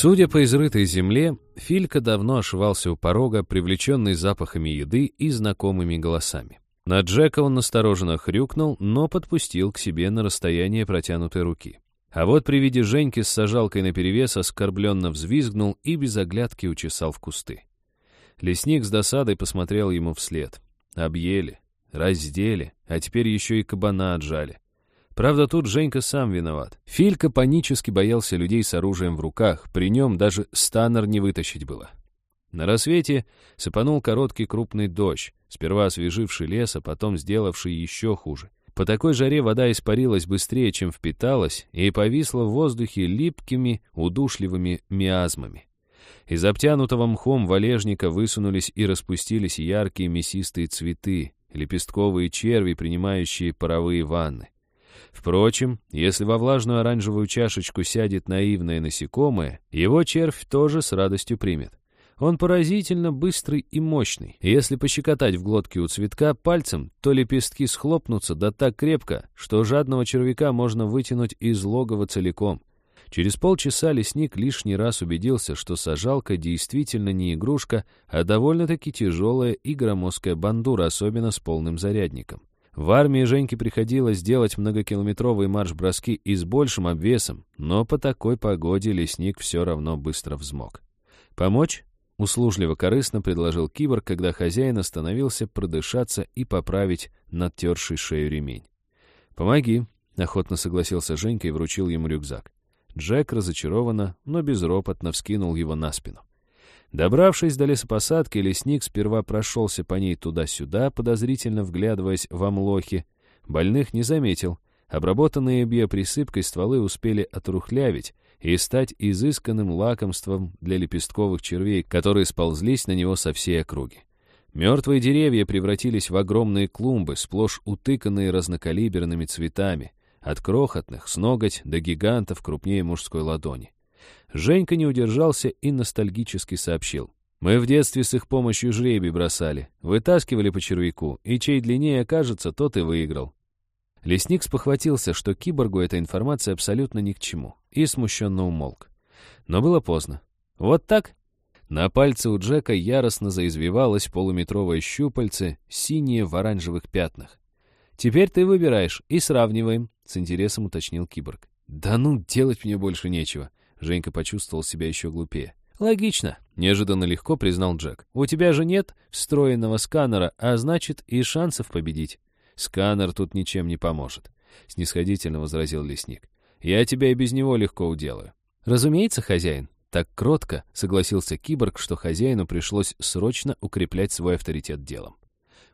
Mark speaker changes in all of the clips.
Speaker 1: Судя по изрытой земле, Филька давно ошивался у порога, привлеченный запахами еды и знакомыми голосами. На Джека он настороженно хрюкнул, но подпустил к себе на расстояние протянутой руки. А вот при виде Женьки с сажалкой наперевес оскорбленно взвизгнул и без оглядки учесал в кусты. Лесник с досадой посмотрел ему вслед. Объели, раздели, а теперь еще и кабана отжали. Правда, тут Женька сам виноват. Филька панически боялся людей с оружием в руках, при нем даже станер не вытащить было. На рассвете сыпанул короткий крупный дождь, сперва освеживший лес, а потом сделавший еще хуже. По такой жаре вода испарилась быстрее, чем впиталась, и повисла в воздухе липкими, удушливыми миазмами. Из обтянутого мхом валежника высунулись и распустились яркие мясистые цветы, лепестковые черви, принимающие паровые ванны. Впрочем, если во влажную оранжевую чашечку сядет наивное насекомое, его червь тоже с радостью примет. Он поразительно быстрый и мощный. если пощекотать в глотке у цветка пальцем, то лепестки схлопнутся да так крепко, что жадного червяка можно вытянуть из логова целиком. Через полчаса лесник лишний раз убедился, что сажалка действительно не игрушка, а довольно-таки тяжелая и громоздкая бандура, особенно с полным зарядником. В армии Женьке приходилось делать многокилометровые марш-броски и с большим обвесом, но по такой погоде лесник все равно быстро взмок. «Помочь?» — услужливо-корыстно предложил киборг, когда хозяин остановился продышаться и поправить надтерший шею ремень. «Помоги», — охотно согласился Женька и вручил ему рюкзак. Джек разочарованно, но безропотно вскинул его на спину. Добравшись до лесопосадки, лесник сперва прошелся по ней туда-сюда, подозрительно вглядываясь в амлохи. Больных не заметил. Обработанные биоприсыпкой стволы успели отрухлявить и стать изысканным лакомством для лепестковых червей, которые сползлись на него со всей округи. Мертвые деревья превратились в огромные клумбы, сплошь утыканные разнокалиберными цветами, от крохотных, с ноготь до гигантов крупнее мужской ладони. Женька не удержался и ностальгически сообщил. «Мы в детстве с их помощью жребий бросали, вытаскивали по червяку, и чей длиннее окажется, тот и выиграл». Лесник спохватился, что киборгу эта информация абсолютно ни к чему, и смущенно умолк. Но было поздно. «Вот так?» На пальце у Джека яростно заизвивалось полуметровое щупальце, синее в оранжевых пятнах. «Теперь ты выбираешь и сравниваем», — с интересом уточнил киборг. «Да ну, делать мне больше нечего», Женька почувствовал себя еще глупее. «Логично», — неожиданно легко признал Джек. «У тебя же нет встроенного сканера, а значит и шансов победить». «Сканер тут ничем не поможет», — снисходительно возразил лесник. «Я тебя и без него легко уделаю». «Разумеется, хозяин». Так кротко согласился киборг, что хозяину пришлось срочно укреплять свой авторитет делом.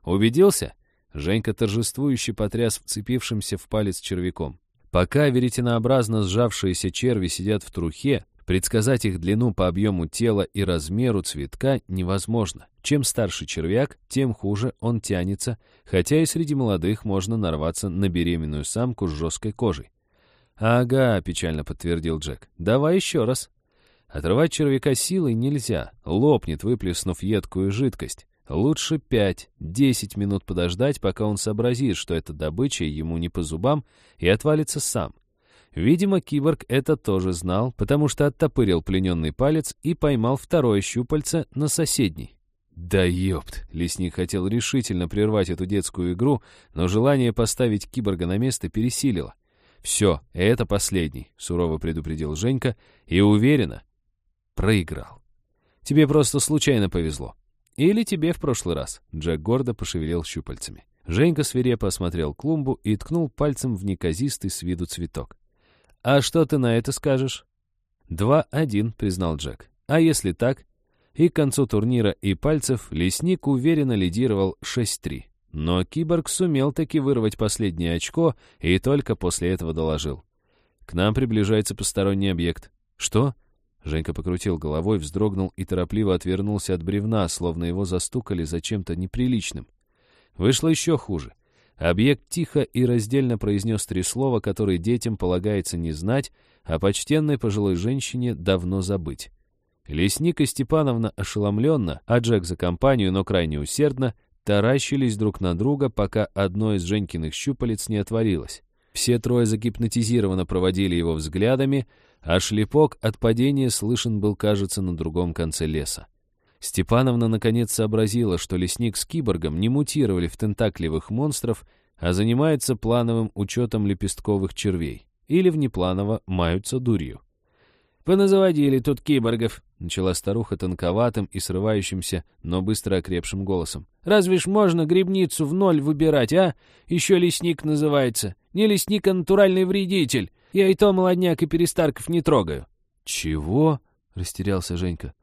Speaker 1: «Убедился?» Женька торжествующе потряс вцепившимся в палец червяком. Пока веретенообразно сжавшиеся черви сидят в трухе, предсказать их длину по объему тела и размеру цветка невозможно. Чем старше червяк, тем хуже он тянется, хотя и среди молодых можно нарваться на беременную самку с жесткой кожей. «Ага», — печально подтвердил Джек, — «давай еще раз». Отрывать червяка силой нельзя, лопнет, выплеснув едкую жидкость. Лучше пять-десять минут подождать, пока он сообразит, что эта добыча ему не по зубам, и отвалится сам. Видимо, киборг это тоже знал, потому что оттопырил плененный палец и поймал второе щупальце на соседний. Да ёпт! Лесник хотел решительно прервать эту детскую игру, но желание поставить киборга на место пересилило. «Все, это последний», — сурово предупредил Женька, и уверенно проиграл. «Тебе просто случайно повезло. «Или тебе в прошлый раз», — Джек гордо пошевелил щупальцами. Женька свирепо осмотрел клумбу и ткнул пальцем в неказистый с виду цветок. «А что ты на это скажешь?» «Два-один», — признал Джек. «А если так?» И к концу турнира и пальцев лесник уверенно лидировал 6-3. Но киборг сумел таки вырвать последнее очко и только после этого доложил. «К нам приближается посторонний объект». «Что?» Женька покрутил головой, вздрогнул и торопливо отвернулся от бревна, словно его застукали за чем-то неприличным. Вышло еще хуже. Объект тихо и раздельно произнес три слова, которые детям полагается не знать, а почтенной пожилой женщине давно забыть. Лесник и Степановна ошеломленно, а Джек за компанию, но крайне усердно, таращились друг на друга, пока одно из Женькиных щупалец не отворилось. Все трое загипнотизированно проводили его взглядами, а шлепок от падения слышен был, кажется, на другом конце леса. Степановна наконец сообразила, что лесник с киборгом не мутировали в тентакливых монстров, а занимается плановым учетом лепестковых червей. Или внепланово маются дурью. «Поназаводили тут киборгов», — начала старуха тонковатым и срывающимся, но быстро окрепшим голосом. «Разве ж можно грибницу в ноль выбирать, а? Еще лесник называется. Не лесник, а натуральный вредитель. Я и то молодняк и перестарков не трогаю». «Чего?» — растерялся Женька.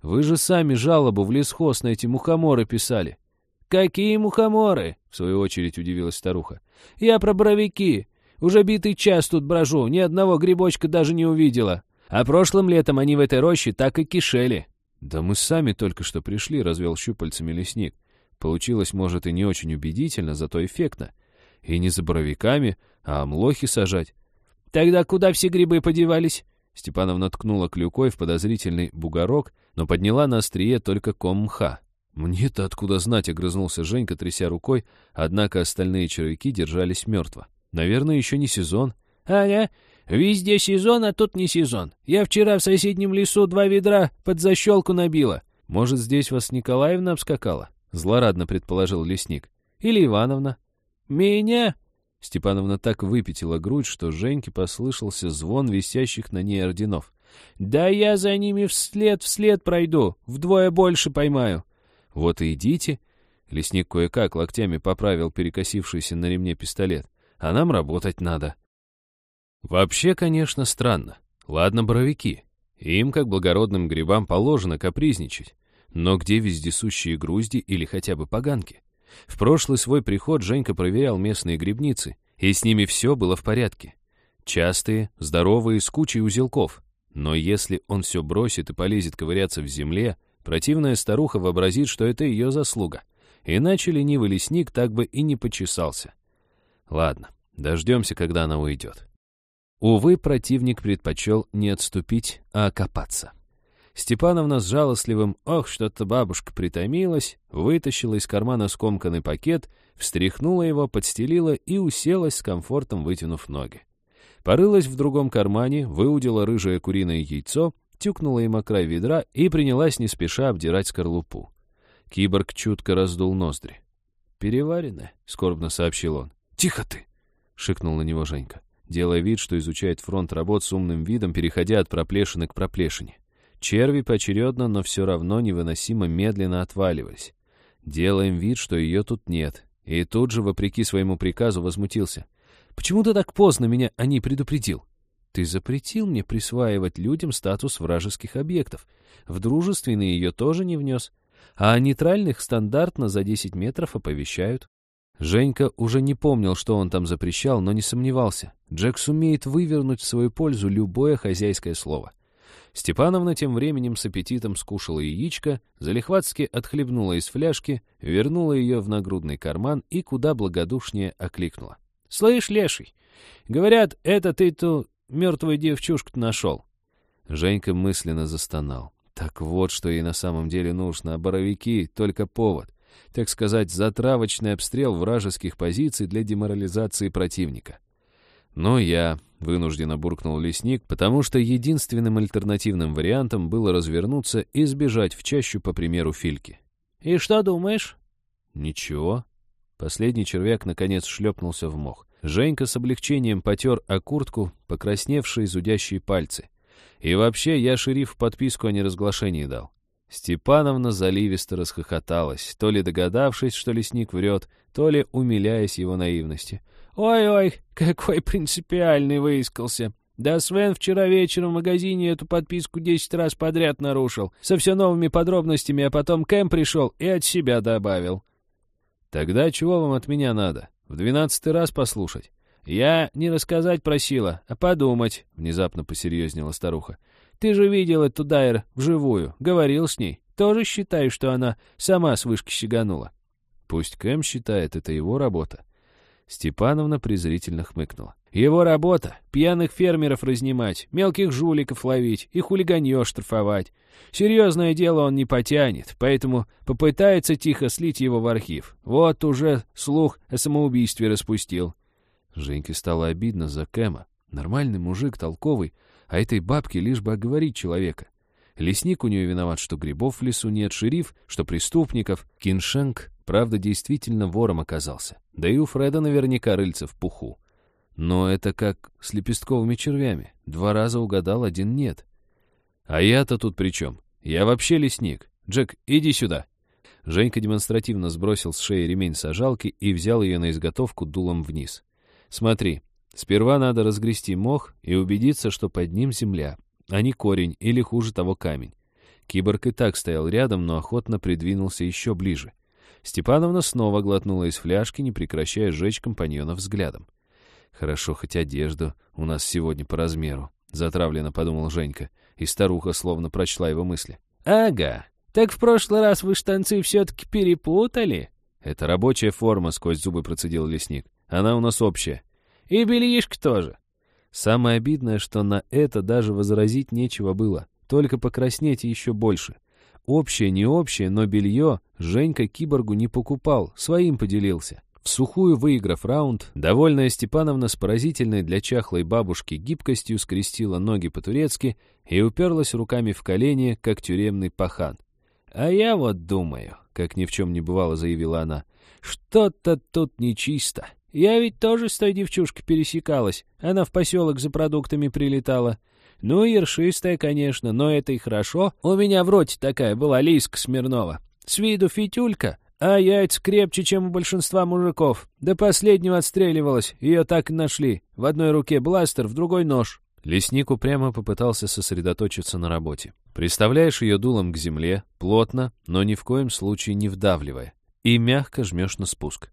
Speaker 1: «Вы же сами жалобу в лесхоз на эти мухоморы писали». «Какие мухоморы?» — в свою очередь удивилась старуха. «Я про боровики. Уже битый час тут брожу, ни одного грибочка даже не увидела. А прошлым летом они в этой роще так и кишели. «Да мы сами только что пришли», — развел щупальцами лесник. Получилось, может, и не очень убедительно, зато эффектно. И не за боровиками, а млохи сажать. «Тогда куда все грибы подевались?» Степановна ткнула клюкой в подозрительный бугорок, но подняла на острие только ком мха. «Мне-то откуда знать?» — огрызнулся Женька, тряся рукой, однако остальные червяки держались мертво. «Наверное, еще не сезон». «Ага, Везде сезон, а тут не сезон. Я вчера в соседнем лесу два ведра под защелку набила. Может, здесь вас Николаевна обскакала? Злорадно предположил лесник. Или Ивановна? Меня? Степановна так выпятила грудь, что Женьке послышался звон висящих на ней орденов. «Да я за ними вслед-вслед пройду, вдвое больше поймаю». «Вот и идите». Лесник кое-как локтями поправил перекосившийся на ремне пистолет. «А нам работать надо». Вообще, конечно, странно. Ладно, боровики. Им, как благородным грибам, положено капризничать. Но где вездесущие грузди или хотя бы поганки? В прошлый свой приход Женька проверял местные грибницы, и с ними все было в порядке. Частые, здоровые, с кучей узелков. Но если он все бросит и полезет ковыряться в земле, противная старуха вообразит, что это ее заслуга. Иначе ленивый лесник так бы и не почесался. Ладно, дождемся, когда она уйдет. Увы, противник предпочел не отступить, а окопаться. Степановна с жалостливым «Ох, что-то бабушка притомилась», вытащила из кармана скомканный пакет, встряхнула его, подстелила и уселась с комфортом, вытянув ноги. Порылась в другом кармане, выудила рыжее куриное яйцо, тюкнула им о край ведра и принялась не спеша обдирать скорлупу. Киборг чутко раздул ноздри. «Переварено», — скорбно сообщил он. «Тихо ты!» — шикнул на него Женька делая вид, что изучает фронт работ с умным видом, переходя от проплешины к проплешине. Черви поочередно, но все равно невыносимо медленно отваливались. Делаем вид, что ее тут нет. И тут же, вопреки своему приказу, возмутился. «Почему ты так поздно меня о ней предупредил?» «Ты запретил мне присваивать людям статус вражеских объектов. В дружественные ее тоже не внес. А о нейтральных стандартно за 10 метров оповещают. Женька уже не помнил, что он там запрещал, но не сомневался. Джек сумеет вывернуть в свою пользу любое хозяйское слово. Степановна тем временем с аппетитом скушала яичко, залихватски отхлебнула из фляжки, вернула ее в нагрудный карман и куда благодушнее окликнула. — Слышь, леший, говорят, это ты ту мертвую девчушку нашел. Женька мысленно застонал. Так вот, что ей на самом деле нужно, а боровики — только повод так сказать, затравочный обстрел вражеских позиций для деморализации противника. Но я вынужденно буркнул лесник, потому что единственным альтернативным вариантом было развернуться и сбежать в чащу по примеру Фильки. «И что думаешь?» «Ничего». Последний червяк наконец шлепнулся в мох. Женька с облегчением потер о куртку покрасневшие зудящие пальцы. И вообще я шериф подписку о неразглашении дал. Степановна заливисто расхохоталась, то ли догадавшись, что лесник врет, то ли умиляясь его наивности. «Ой-ой, какой принципиальный выискался! Да Свен вчера вечером в магазине эту подписку десять раз подряд нарушил, со все новыми подробностями, а потом Кэм пришел и от себя добавил». «Тогда чего вам от меня надо? В двенадцатый раз послушать?» «Я не рассказать просила, а подумать», — внезапно посерьезнела старуха. Ты же видел эту Дайер вживую, говорил с ней. Тоже считаешь, что она сама с вышки щеганула?» «Пусть Кэм считает, это его работа». Степановна презрительно хмыкнула. «Его работа — пьяных фермеров разнимать, мелких жуликов ловить и хулиганье штрафовать. Серьезное дело он не потянет, поэтому попытается тихо слить его в архив. Вот уже слух о самоубийстве распустил. Женьке стало обидно за Кэма. Нормальный мужик, толковый, а этой бабке лишь бы оговорить человека. Лесник у нее виноват, что грибов в лесу нет, шериф, что преступников. Киншенк, правда, действительно вором оказался. Да и у Фреда наверняка рыльца в пуху. Но это как с лепестковыми червями. Два раза угадал, один нет. А я-то тут при чем? Я вообще лесник. Джек, иди сюда. Женька демонстративно сбросил с шеи ремень сажалки и взял ее на изготовку дулом вниз. Смотри, сперва надо разгрести мох и убедиться, что под ним земля, а не корень или, хуже того, камень. Киборг и так стоял рядом, но охотно придвинулся еще ближе. Степановна снова глотнула из фляжки, не прекращая сжечь компаньона взглядом. «Хорошо, хоть одежду у нас сегодня по размеру», — затравленно подумал Женька, и старуха словно прочла его мысли.
Speaker 2: «Ага, так в прошлый раз вы штанцы все-таки перепутали?»
Speaker 1: «Это рабочая форма», — сквозь зубы процедил лесник. «Она у нас общая».
Speaker 2: «И бельишко тоже».
Speaker 1: Самое обидное, что на это даже возразить нечего было, только покраснеть еще больше. Общее, не общее, но белье Женька киборгу не покупал, своим поделился. В сухую выиграв раунд, довольная Степановна с поразительной для чахлой бабушки гибкостью скрестила ноги по-турецки и уперлась руками в колени, как тюремный пахан.
Speaker 2: «А я вот думаю», — как ни в чем не бывало, заявила она, — «что-то тут нечисто. Я ведь тоже с той девчушкой пересекалась. Она в поселок за продуктами прилетала. Ну, ершистая, конечно, но это и хорошо. У меня в роте такая была Лиска Смирнова. С виду фитюлька, а яйца крепче, чем у большинства мужиков. До последнего отстреливалась, ее так и нашли. В одной руке бластер, в другой нож.
Speaker 1: Лесник упрямо попытался сосредоточиться на работе. Представляешь ее дулом к земле, плотно, но ни в коем случае не вдавливая, и мягко жмешь на спуск.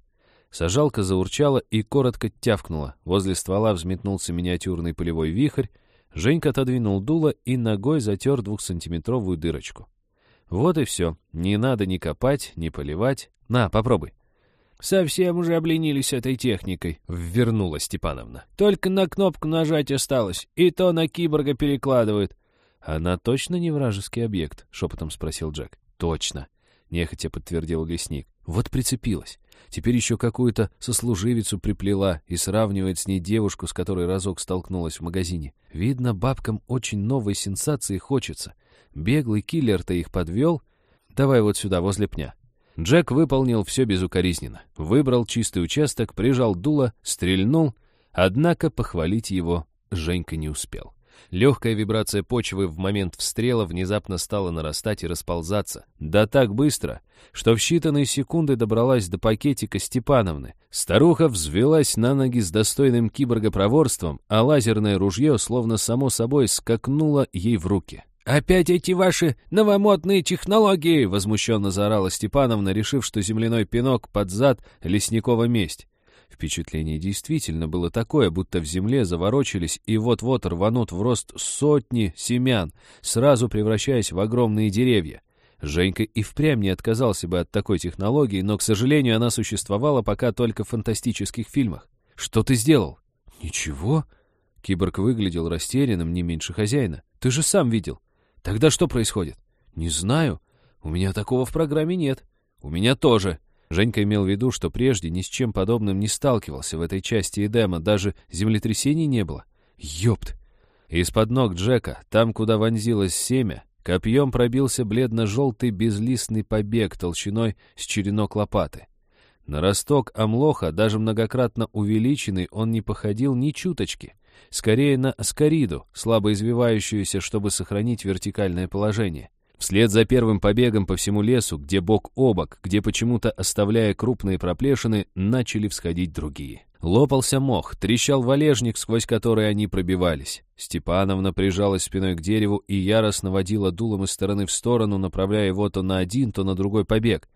Speaker 1: Сажалка заурчала и коротко тявкнула. Возле ствола взметнулся миниатюрный полевой вихрь. Женька отодвинул дуло и ногой затер двухсантиметровую дырочку. Вот и все. Не надо ни копать, ни поливать. На, попробуй.
Speaker 2: «Совсем уже обленились этой техникой», — ввернула Степановна. «Только на кнопку нажать осталось, и то на киборга перекладывают».
Speaker 1: «Она точно не вражеский объект?» — шепотом спросил Джек. «Точно», — нехотя подтвердил лесник. «Вот прицепилась. Теперь еще какую-то сослуживицу приплела и сравнивает с ней девушку, с которой разок столкнулась в магазине. Видно, бабкам очень новой сенсации хочется. Беглый киллер-то их подвел. Давай вот сюда, возле пня». Джек выполнил все безукоризненно. Выбрал чистый участок, прижал дуло, стрельнул. Однако похвалить его Женька не успел. Легкая вибрация почвы в момент встрела внезапно стала нарастать и расползаться. Да так быстро, что в считанные секунды добралась до пакетика Степановны. Старуха взвелась на ноги с достойным киборга проворством, а лазерное ружье словно само собой скакнуло ей в руки.
Speaker 2: «Опять эти ваши новомодные технологии!» — возмущенно заорала Степановна, решив, что земляной пинок под зад лесникова месть.
Speaker 1: Впечатление действительно было такое, будто в земле заворочились и вот-вот рванут в рост сотни семян, сразу превращаясь в огромные деревья. Женька и впрямь не отказался бы от такой технологии, но, к сожалению, она существовала пока только в фантастических фильмах. «Что ты сделал?» «Ничего». Киборг выглядел растерянным не меньше хозяина. «Ты же сам видел». «Тогда что происходит?» «Не знаю. У меня такого в программе нет». «У меня тоже», Женька имел в виду, что прежде ни с чем подобным не сталкивался в этой части Эдема, даже землетрясений не было. Ёпт! Из-под ног Джека, там, куда вонзилось семя, копьем пробился бледно-желтый безлистный побег толщиной с черенок лопаты. На росток амлоха, даже многократно увеличенный, он не походил ни чуточки. Скорее на аскариду, слабо извивающуюся, чтобы сохранить вертикальное положение. Вслед за первым побегом по всему лесу, где бок о бок, где почему-то, оставляя крупные проплешины, начали всходить другие. Лопался мох, трещал валежник, сквозь который они пробивались. Степановна прижалась спиной к дереву и яростно водила дулом из стороны в сторону, направляя его то на один, то на другой побег.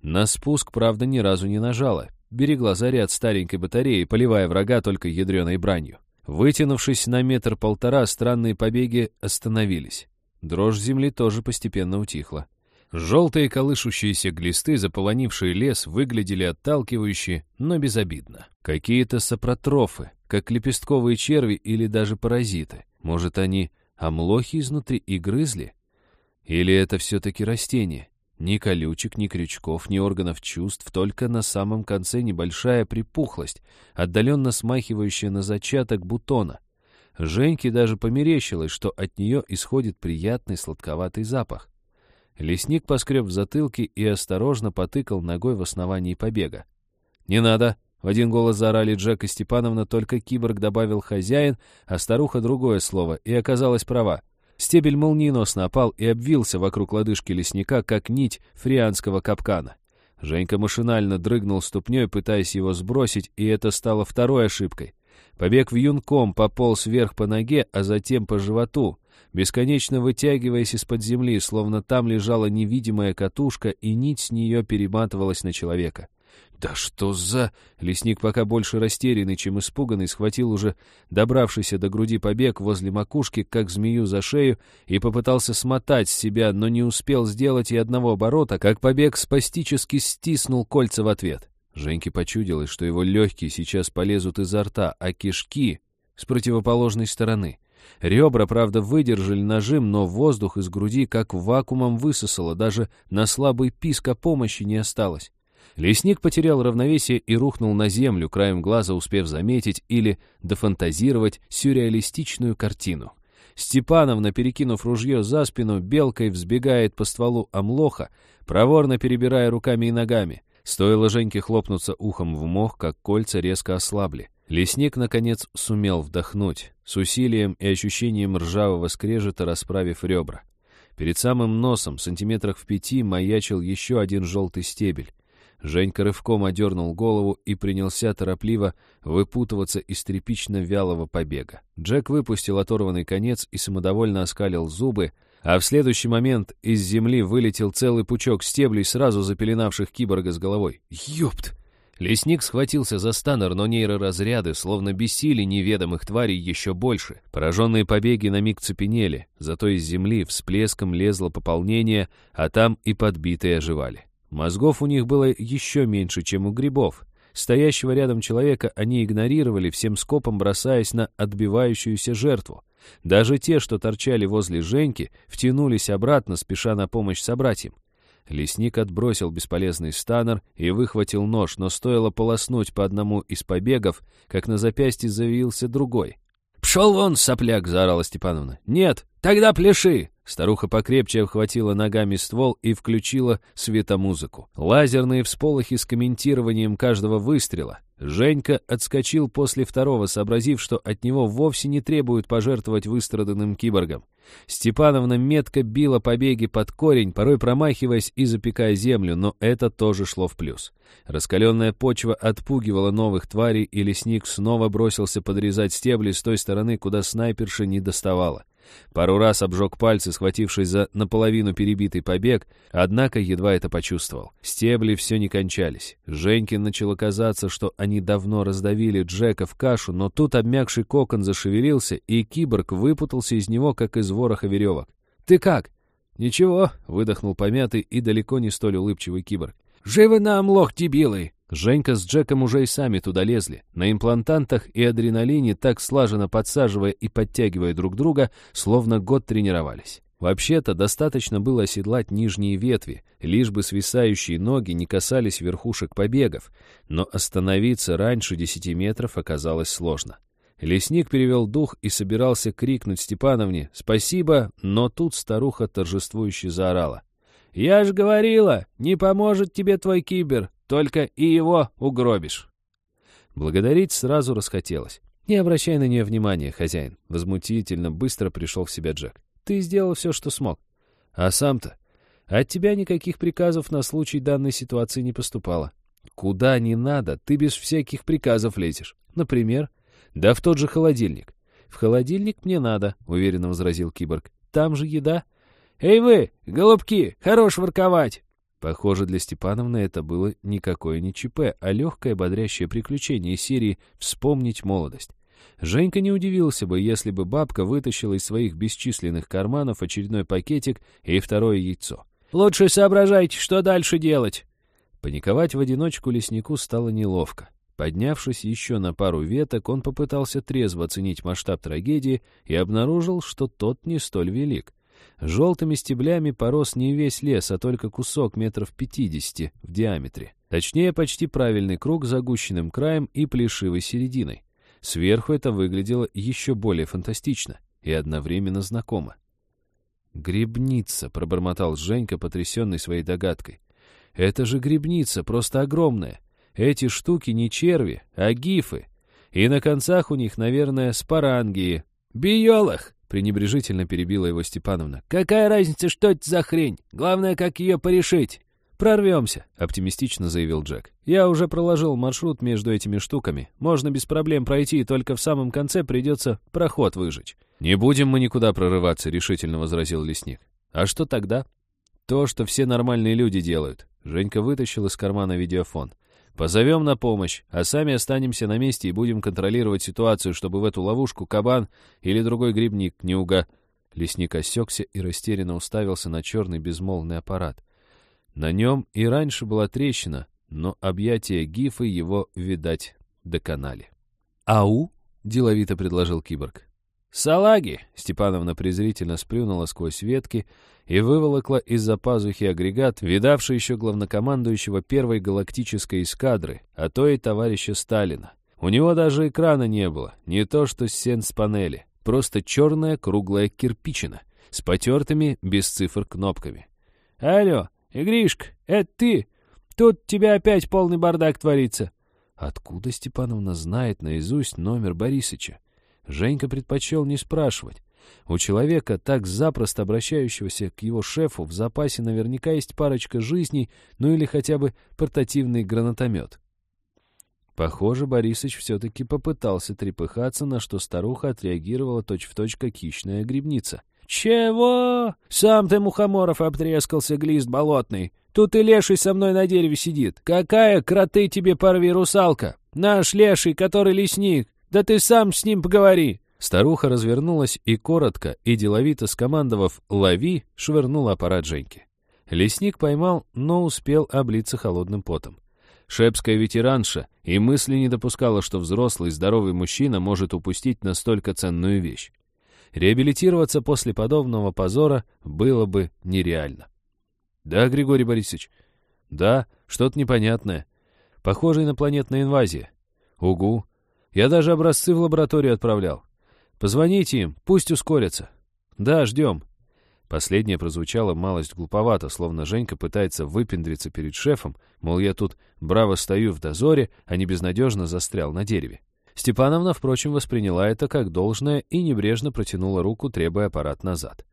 Speaker 1: На спуск, правда, ни разу не нажала. Берегла заряд старенькой батареи, поливая врага только ядреной бранью. Вытянувшись на метр-полтора, странные побеги остановились. Дрожь земли тоже постепенно утихла. Желтые колышущиеся глисты, заполонившие лес, выглядели отталкивающе, но безобидно. Какие-то сапротрофы, как лепестковые черви или даже паразиты. Может, они амлохи изнутри и грызли? Или это все-таки растения? Ни колючек, ни крючков, ни органов чувств, только на самом конце небольшая припухлость, отдаленно смахивающая на зачаток бутона. Женьке даже померещилось, что от нее исходит приятный сладковатый запах. Лесник поскреб в затылке и осторожно потыкал ногой в основании побега. «Не надо!» — в один голос заорали Джек и Степановна, только киборг добавил «хозяин», а старуха другое слово, и оказалась права. Стебель молниеносно опал и обвился вокруг лодыжки лесника, как нить фрианского капкана. Женька машинально дрыгнул ступней, пытаясь его сбросить, и это стало второй ошибкой. Побег в юнком пополз вверх по ноге, а затем по животу, бесконечно вытягиваясь из-под земли, словно там лежала невидимая катушка, и нить с нее перематывалась на человека. «Да что за...» Лесник пока больше растерянный, чем испуганный, схватил уже добравшийся до груди побег возле макушки, как змею за шею, и попытался смотать с себя, но не успел сделать и одного оборота, как побег спастически стиснул кольца в ответ. Женьке почудилось, что его легкие сейчас полезут изо рта, а кишки — с противоположной стороны. Ребра, правда, выдержали нажим, но воздух из груди как вакуумом высосало, даже на слабый писк о помощи не осталось. Лесник потерял равновесие и рухнул на землю, краем глаза успев заметить или дофантазировать сюрреалистичную картину. Степановна, перекинув ружье за спину, белкой взбегает по стволу амлоха, проворно перебирая руками и ногами. Стоило Женьке хлопнуться ухом в мох, как кольца резко ослабли. Лесник, наконец, сумел вдохнуть, с усилием и ощущением ржавого скрежета расправив ребра. Перед самым носом, сантиметрах в пяти, маячил еще один желтый стебель. Женька рывком одернул голову и принялся торопливо выпутываться из тряпично-вялого побега. Джек выпустил оторванный конец и самодовольно оскалил зубы, а в следующий момент из земли вылетел целый пучок стеблей, сразу запеленавших киборга с головой. «Ёпт!» Лесник схватился за станер, но нейроразряды, словно бесили неведомых тварей еще больше. Пораженные побеги на миг цепенели, зато из земли всплеском лезло пополнение, а там и подбитые оживали. Мозгов у них было еще меньше, чем у грибов. Стоящего рядом человека они игнорировали, всем скопом бросаясь на отбивающуюся жертву. Даже те, что торчали возле Женьки, втянулись обратно, спеша на помощь собратьям. Лесник отбросил бесполезный станер и выхватил нож, но стоило полоснуть по одному из побегов, как на запястье завился другой. «Пшел вон, сопляк!» — заорала Степановна. «Нет, тогда пляши!» Старуха покрепче обхватила ногами ствол и включила светомузыку. Лазерные всполохи с комментированием каждого выстрела. Женька отскочил после второго, сообразив, что от него вовсе не требуют пожертвовать выстраданным киборгом. Степановна метко била побеги под корень, порой промахиваясь и запекая землю, но это тоже шло в плюс. Раскаленная почва отпугивала новых тварей, и лесник снова бросился подрезать стебли с той стороны, куда снайперша не доставала. Пару раз обжег пальцы, схватившись за наполовину перебитый побег, однако едва это почувствовал. Стебли все не кончались. Женьке начало казаться, что они давно раздавили Джека в кашу, но тут обмякший кокон зашевелился, и киборг выпутался из него, как из вороха веревок. «Ты как?» «Ничего», — выдохнул помятый и далеко не столь улыбчивый киборг. «Живы нам, лох дебилы!» Женька с Джеком уже и сами туда лезли. На имплантантах и адреналине, так слаженно подсаживая и подтягивая друг друга, словно год тренировались. Вообще-то достаточно было оседлать нижние ветви, лишь бы свисающие ноги не касались верхушек побегов, но остановиться раньше десяти метров оказалось сложно. Лесник перевел дух и собирался крикнуть Степановне «Спасибо!», но тут старуха торжествующе заорала. «Я ж говорила, не поможет тебе твой кибер, только и его угробишь». Благодарить сразу расхотелось. «Не обращай на нее внимания, хозяин». Возмутительно быстро пришел в себя Джек. «Ты сделал все, что смог. А сам-то? От тебя никаких приказов на случай данной ситуации не поступало. Куда не надо, ты без всяких приказов лезешь. Например, да в тот же холодильник. В холодильник мне надо, уверенно возразил киборг. Там же еда. Эй вы, голубки, хорош ворковать! Похоже, для Степановны это было никакое не ЧП, а легкое бодрящее приключение из серии «Вспомнить молодость». Женька не удивился бы, если бы бабка вытащила из своих бесчисленных карманов очередной пакетик и второе яйцо. «Лучше соображайте, что дальше делать!» Паниковать в одиночку леснику стало неловко. Поднявшись еще на пару веток, он попытался трезво оценить масштаб трагедии и обнаружил, что тот не столь велик. Желтыми стеблями порос не весь лес, а только кусок метров пятидесяти в диаметре. Точнее, почти правильный круг с загущенным краем и плешивой серединой. Сверху это выглядело еще более фантастично и одновременно знакомо. «Грибница», — пробормотал Женька, потрясенный своей догадкой. «Это же грибница, просто огромная. Эти штуки не черви, а гифы. И на концах у них, наверное, спарангии. Биолах!» — пренебрежительно перебила его Степановна. «Какая разница, что это за хрень? Главное, как ее порешить!» «Прорвемся», — оптимистично заявил Джек. «Я уже проложил маршрут между этими штуками. Можно без проблем пройти, только в самом конце придется проход выжечь». «Не будем мы никуда прорываться», — решительно возразил лесник. «А что тогда?» «То, что все нормальные люди делают». Женька вытащил из кармана видеофон. «Позовем на помощь, а сами останемся на месте и будем контролировать ситуацию, чтобы в эту ловушку кабан или другой грибник не уга...» Лесник осекся и растерянно уставился на черный безмолвный аппарат. На нем и раньше была трещина, но объятия гифы его, видать, доконали. «Ау?» — деловито предложил киборг. «Салаги!» — Степановна презрительно сплюнула сквозь ветки и выволокла из-за пазухи агрегат, видавший еще главнокомандующего первой галактической эскадры, а то и товарища Сталина. У него даже экрана не было, не то что сенс-панели, просто черная круглая кирпичина с потертыми без цифр кнопками. «Алло, игришка, это ты? Тут тебя опять полный бардак творится». Откуда Степановна знает наизусть номер Борисыча? Женька предпочел не спрашивать. У человека, так запросто обращающегося к его шефу, в запасе наверняка есть парочка жизней, ну или хотя бы портативный гранатомет. Похоже, Борисыч все-таки попытался трепыхаться, на что старуха отреагировала точь-в-точь, точь, как хищная грибница. «Чего? Сам ты, Мухоморов, обтрескался, глист болотный. Тут и леший со мной на дереве сидит. Какая кроты тебе порви, русалка? Наш леший, который лесник. Да ты сам с ним поговори!» Старуха развернулась и коротко, и деловито скомандовав «лови», швырнула аппарат Женьки. Лесник поймал, но успел облиться холодным потом. Шепская ветеранша и мысли не допускала, что взрослый здоровый мужчина может упустить настолько ценную вещь. Реабилитироваться после подобного позора было бы нереально. «Да, Григорий Борисович?» «Да, что-то непонятное. Похоже, инопланетная инвазия». «Угу. Я даже образцы в лабораторию отправлял. Позвоните им, пусть ускорятся. Да, ждем. Последнее прозвучало малость глуповато, словно Женька пытается выпендриться перед шефом, мол, я тут браво стою в дозоре, а не безнадежно застрял на дереве. Степановна, впрочем, восприняла это как должное и небрежно протянула руку, требуя аппарат назад.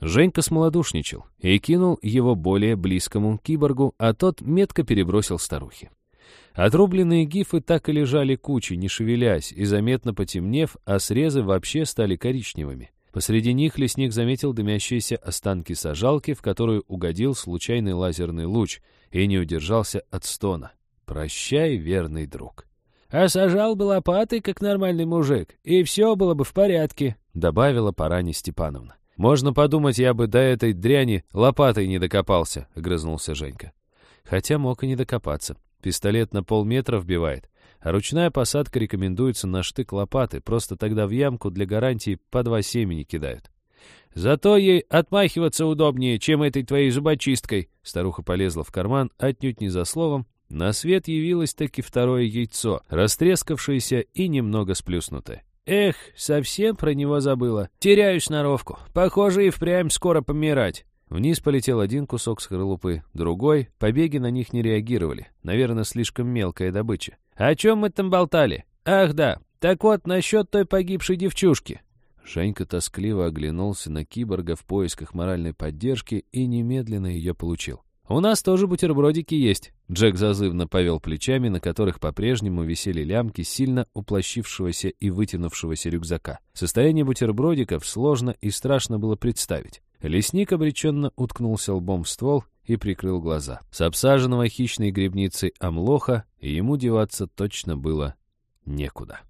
Speaker 1: Женька смолодушничал и кинул его более близкому киборгу, а тот метко перебросил старухе. Отрубленные гифы так и лежали кучей, не шевелясь, и заметно потемнев, а срезы вообще стали коричневыми. Посреди них лесник заметил дымящиеся останки сажалки, в которую угодил случайный лазерный луч, и не удержался от стона. «Прощай, верный друг». «А сажал бы лопатой, как нормальный мужик, и все было бы в порядке», — добавила Парани Степановна. «Можно подумать, я бы до этой дряни лопатой не докопался», — огрызнулся Женька. Хотя мог и не докопаться. Пистолет на полметра вбивает, а ручная посадка рекомендуется на штык лопаты, просто тогда в ямку для гарантии по два семени кидают. «Зато ей отмахиваться удобнее, чем этой твоей зубочисткой», старуха полезла в карман, отнюдь не за словом, на свет явилось таки второе яйцо, растрескавшееся и немного сплюснутое. «Эх, совсем про него забыла. Теряю сноровку. Похоже, и впрямь скоро помирать». Вниз полетел один кусок скорлупы, другой. Побеги на них не реагировали. Наверное, слишком мелкая добыча. «О чем мы там болтали? Ах да, так вот, насчет той погибшей девчушки». Женька тоскливо оглянулся на киборга в поисках моральной поддержки и немедленно ее получил. «У нас тоже бутербродики есть», — Джек зазывно повел плечами, на которых по-прежнему висели лямки сильно уплощившегося и вытянувшегося рюкзака. Состояние бутербродиков сложно и страшно было представить. Лесник обреченно уткнулся лбом в ствол и прикрыл глаза. С обсаженного хищной грибницей амлоха ему деваться точно было некуда.